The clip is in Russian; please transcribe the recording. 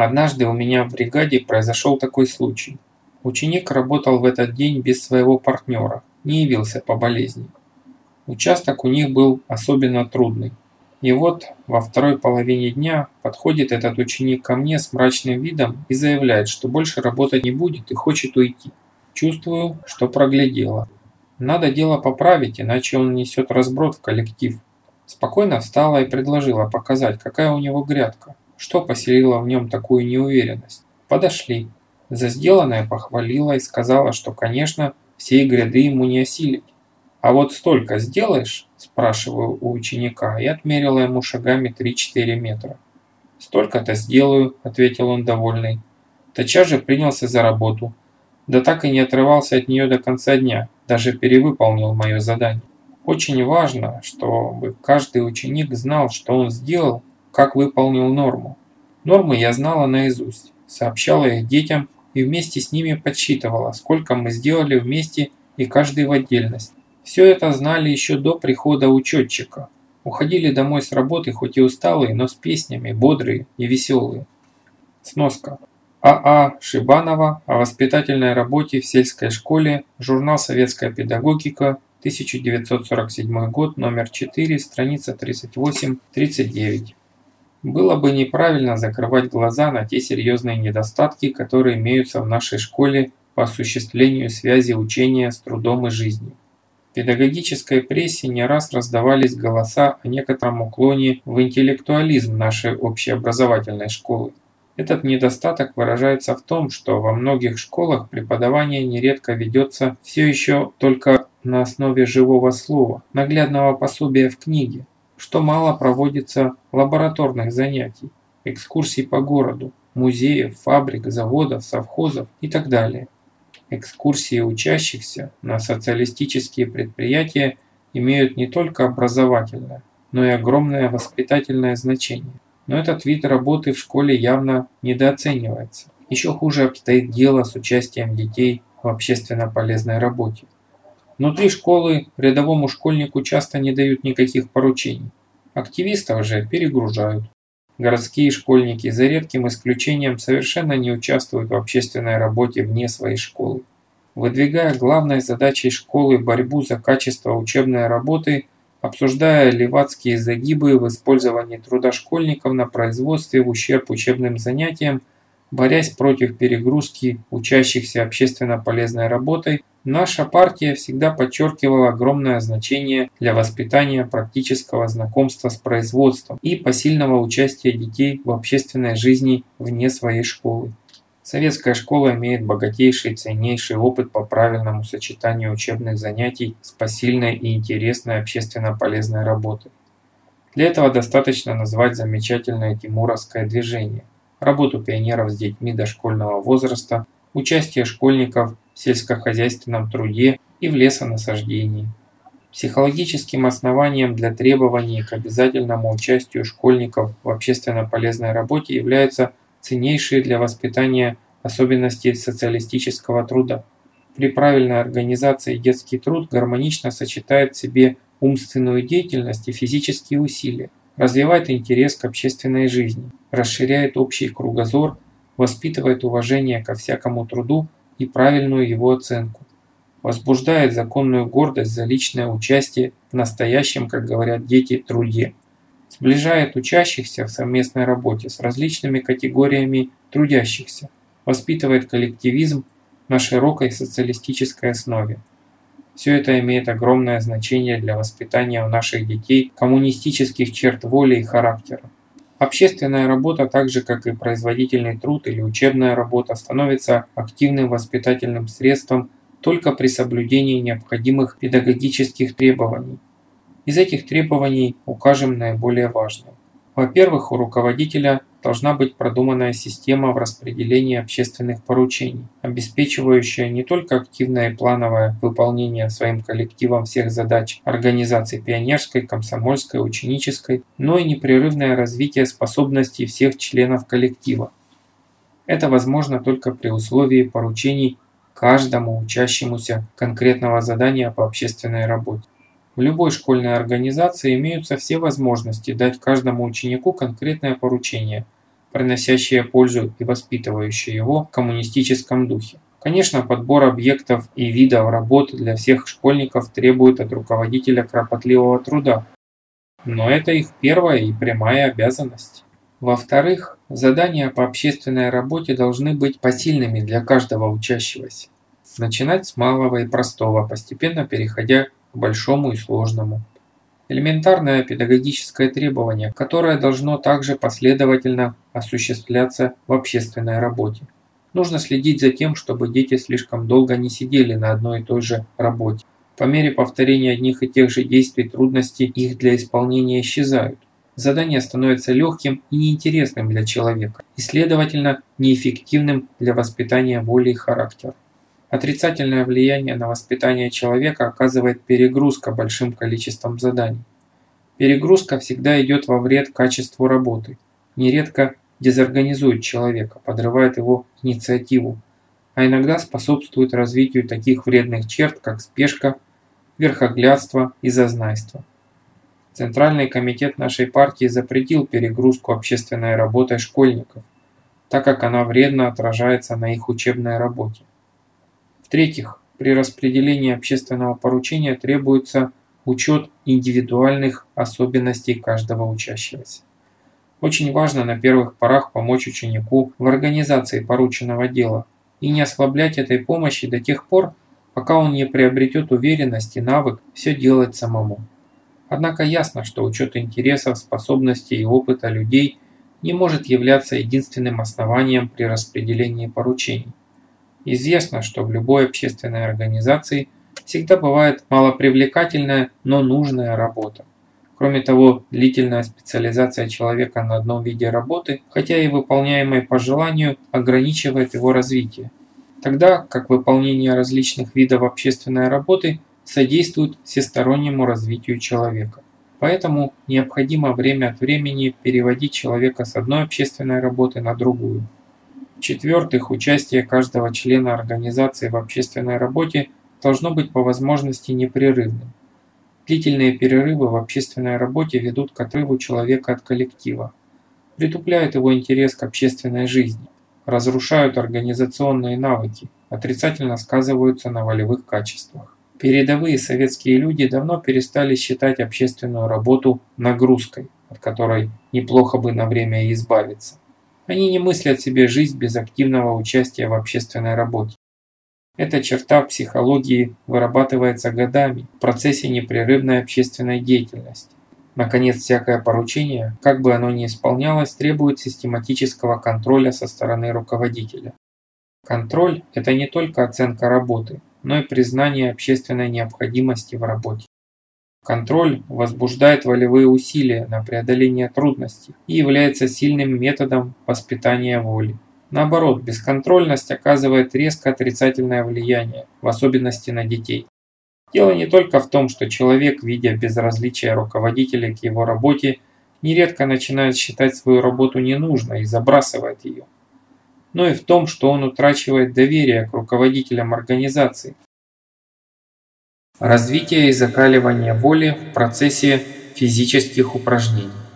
Однажды у меня в бригаде произошел такой случай. Ученик работал в этот день без своего партнера, не явился по болезни. Участок у них был особенно трудный. И вот во второй половине дня подходит этот ученик ко мне с мрачным видом и заявляет, что больше работать не будет и хочет уйти. Чувствую, что проглядело. Надо дело поправить, иначе он несет разброд в коллектив. Спокойно встала и предложила показать, какая у него грядка, что поселило в нем такую неуверенность. Подошли. За сделанное похвалила и сказала, что, конечно, всей гряды ему не осилить. «А вот столько сделаешь?» – спрашиваю у ученика и отмерила ему шагами 3-4 метра. «Столько-то сделаю», – ответил он довольный. Тотчас же принялся за работу. Да так и не отрывался от нее до конца дня, даже перевыполнил мое задание. Очень важно, чтобы каждый ученик знал, что он сделал, как выполнил норму. Нормы я знала наизусть, сообщала их детям и вместе с ними подсчитывала, сколько мы сделали вместе и каждый в отдельности. Все это знали еще до прихода учетчика. Уходили домой с работы, хоть и усталые, но с песнями, бодрые и веселые. Сноска. А.А. А Шибанова о воспитательной работе в сельской школе, журнал «Советская педагогика», 1947 год, номер 4, страница 38-39. Было бы неправильно закрывать глаза на те серьезные недостатки, которые имеются в нашей школе по осуществлению связи учения с трудом и жизнью педагогической прессе не раз раздавались голоса о некотором уклоне в интеллектуализм нашей общеобразовательной школы. Этот недостаток выражается в том, что во многих школах преподавание нередко ведется все еще только на основе живого слова, наглядного пособия в книге, что мало проводится лабораторных занятий, экскурсий по городу, музеев, фабрик, заводов, совхозов и так далее. Экскурсии учащихся на социалистические предприятия имеют не только образовательное, но и огромное воспитательное значение. Но этот вид работы в школе явно недооценивается. Еще хуже обстоит дело с участием детей в общественно полезной работе. Внутри школы рядовому школьнику часто не дают никаких поручений. Активистов же перегружают. Городские школьники, за редким исключением, совершенно не участвуют в общественной работе вне своей школы. Выдвигая главной задачей школы борьбу за качество учебной работы, обсуждая левацкие загибы в использовании труда школьников на производстве в ущерб учебным занятиям, борясь против перегрузки учащихся общественно полезной работой, Наша партия всегда подчеркивала огромное значение для воспитания практического знакомства с производством и посильного участия детей в общественной жизни вне своей школы. Советская школа имеет богатейший и ценнейший опыт по правильному сочетанию учебных занятий с посильной и интересной общественно полезной работой. Для этого достаточно назвать замечательное тимуровское движение, работу пионеров с детьми дошкольного возраста, участие школьников сельскохозяйственном труде и в лесонасаждении. Психологическим основанием для требований к обязательному участию школьников в общественно полезной работе являются ценнейшие для воспитания особенности социалистического труда. При правильной организации детский труд гармонично сочетает в себе умственную деятельность и физические усилия, развивает интерес к общественной жизни, расширяет общий кругозор, воспитывает уважение ко всякому труду и правильную его оценку. Возбуждает законную гордость за личное участие в настоящем, как говорят дети, труде. Сближает учащихся в совместной работе с различными категориями трудящихся. Воспитывает коллективизм на широкой социалистической основе. Все это имеет огромное значение для воспитания у наших детей коммунистических черт воли и характера. Общественная работа, так же как и производительный труд или учебная работа, становится активным воспитательным средством только при соблюдении необходимых педагогических требований. Из этих требований укажем наиболее важные. Во-первых, у руководителя должна быть продуманная система в распределении общественных поручений, обеспечивающая не только активное и плановое выполнение своим коллективом всех задач организации пионерской, комсомольской, ученической, но и непрерывное развитие способностей всех членов коллектива. Это возможно только при условии поручений каждому учащемуся конкретного задания по общественной работе. В любой школьной организации имеются все возможности дать каждому ученику конкретное поручение, приносящие пользу и воспитывающие его в коммунистическом духе. Конечно, подбор объектов и видов работ для всех школьников требует от руководителя кропотливого труда, но это их первая и прямая обязанность. Во-вторых, задания по общественной работе должны быть посильными для каждого учащегося. Начинать с малого и простого, постепенно переходя большому и сложному. Элементарное педагогическое требование, которое должно также последовательно осуществляться в общественной работе. Нужно следить за тем, чтобы дети слишком долго не сидели на одной и той же работе. По мере повторения одних и тех же действий трудности их для исполнения исчезают. Задание становится легким и неинтересным для человека, и, следовательно, неэффективным для воспитания воли и характера. Отрицательное влияние на воспитание человека оказывает перегрузка большим количеством заданий. Перегрузка всегда идет во вред качеству работы, нередко дезорганизует человека, подрывает его инициативу, а иногда способствует развитию таких вредных черт, как спешка, верхоглядство и зазнайство. Центральный комитет нашей партии запретил перегрузку общественной работой школьников, так как она вредно отражается на их учебной работе. В-третьих, при распределении общественного поручения требуется учет индивидуальных особенностей каждого учащегося. Очень важно на первых порах помочь ученику в организации порученного дела и не ослаблять этой помощи до тех пор, пока он не приобретет уверенность и навык все делать самому. Однако ясно, что учет интересов, способностей и опыта людей не может являться единственным основанием при распределении поручений. Известно, что в любой общественной организации всегда бывает малопривлекательная, но нужная работа. Кроме того, длительная специализация человека на одном виде работы, хотя и выполняемой по желанию, ограничивает его развитие тогда как выполнение различных видов общественной работы содействует всестороннему развитию человека. Поэтому необходимо время от времени переводить человека с одной общественной работы на другую. В-четвертых, участие каждого члена организации в общественной работе должно быть по возможности непрерывным. Длительные перерывы в общественной работе ведут к отрыву человека от коллектива, притупляют его интерес к общественной жизни разрушают организационные навыки, отрицательно сказываются на волевых качествах. Передовые советские люди давно перестали считать общественную работу нагрузкой, от которой неплохо бы на время избавиться. Они не мыслят себе жизнь без активного участия в общественной работе. Эта черта в психологии вырабатывается годами в процессе непрерывной общественной деятельности. Наконец, всякое поручение, как бы оно ни исполнялось, требует систематического контроля со стороны руководителя. Контроль – это не только оценка работы, но и признание общественной необходимости в работе. Контроль возбуждает волевые усилия на преодоление трудностей и является сильным методом воспитания воли. Наоборот, бесконтрольность оказывает резко отрицательное влияние, в особенности на детей. Дело не только в том, что человек, видя безразличие руководителя к его работе, нередко начинает считать свою работу ненужной и забрасывает ее, но и в том, что он утрачивает доверие к руководителям организации. Развитие и закаливание воли в процессе физических упражнений.